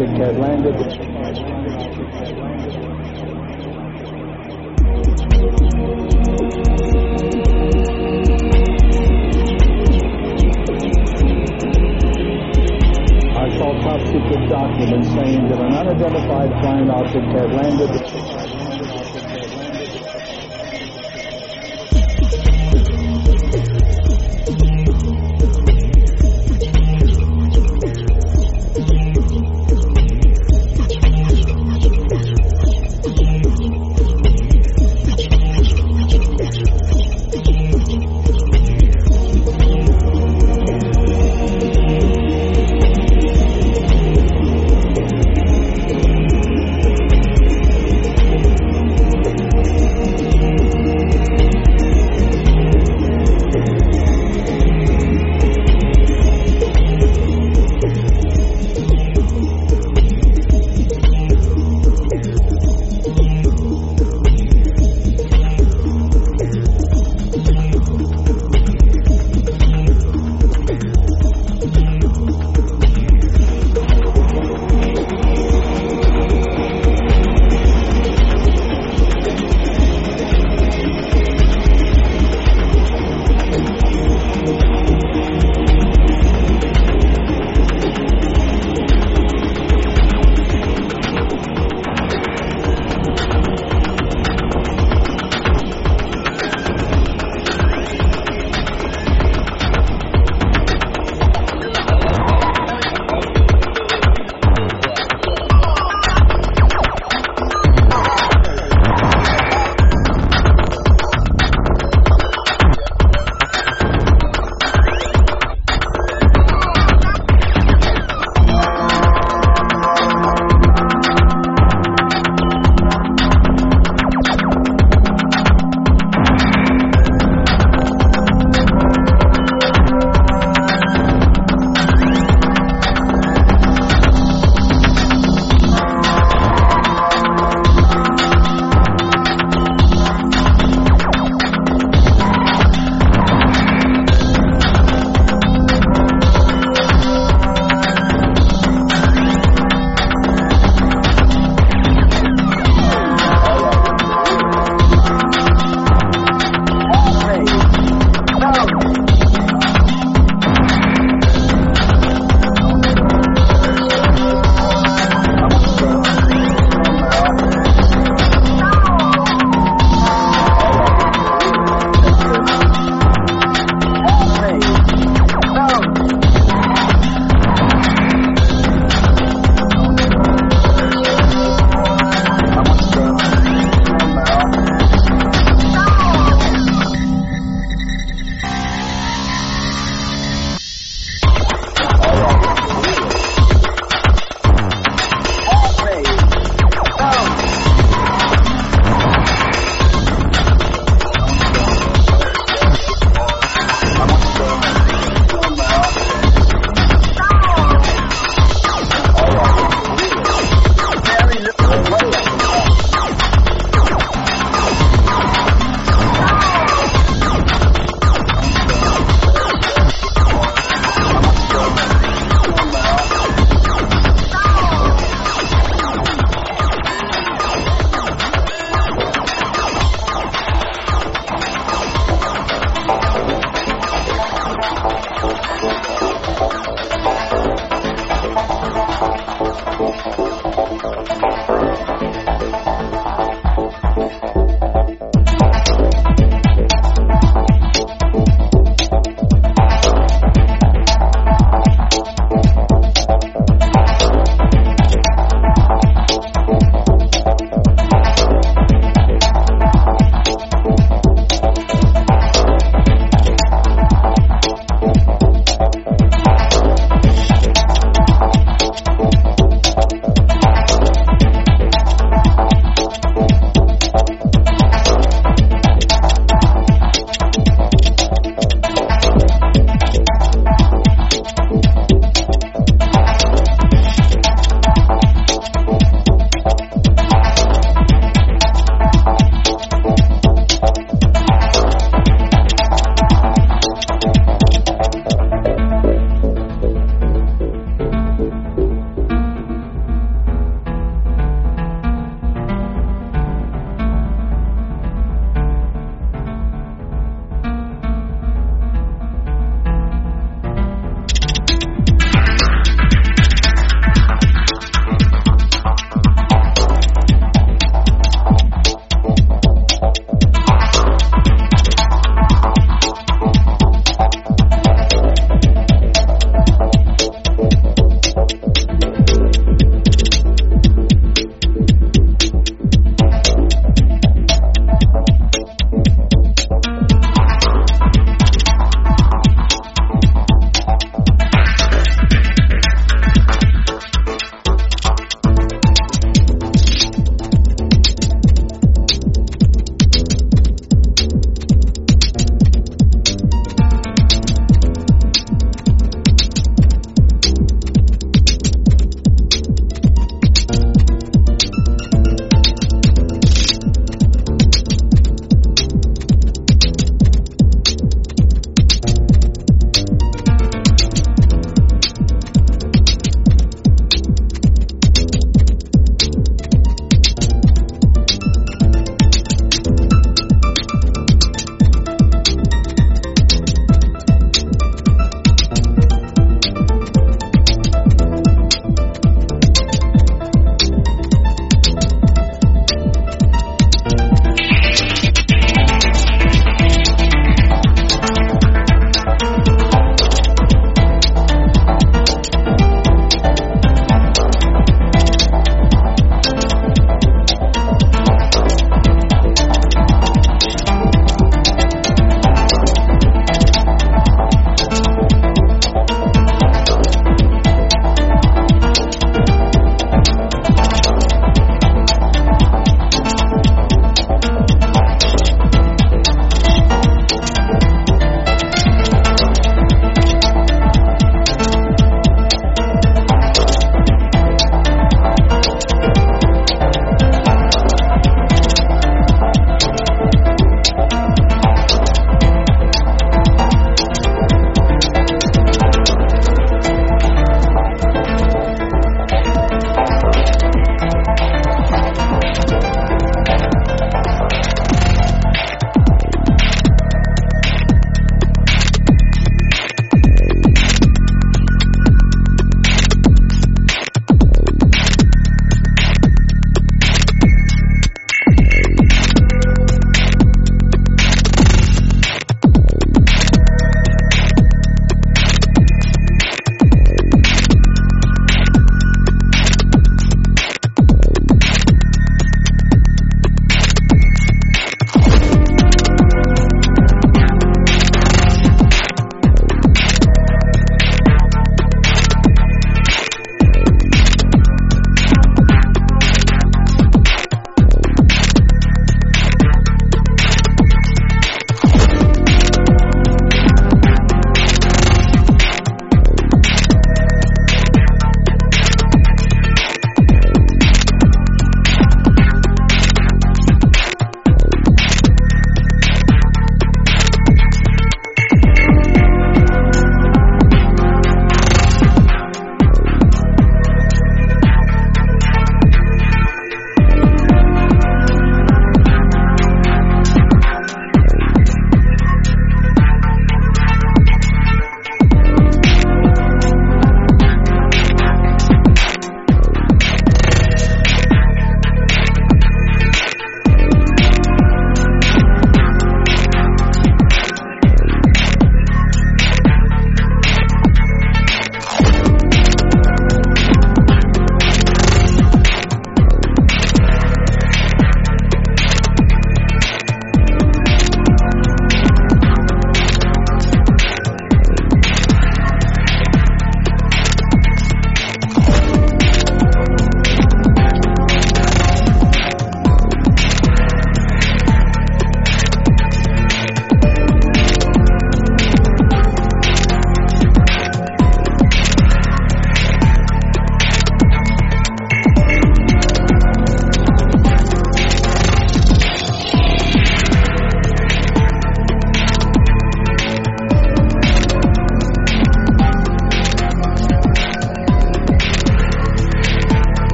take care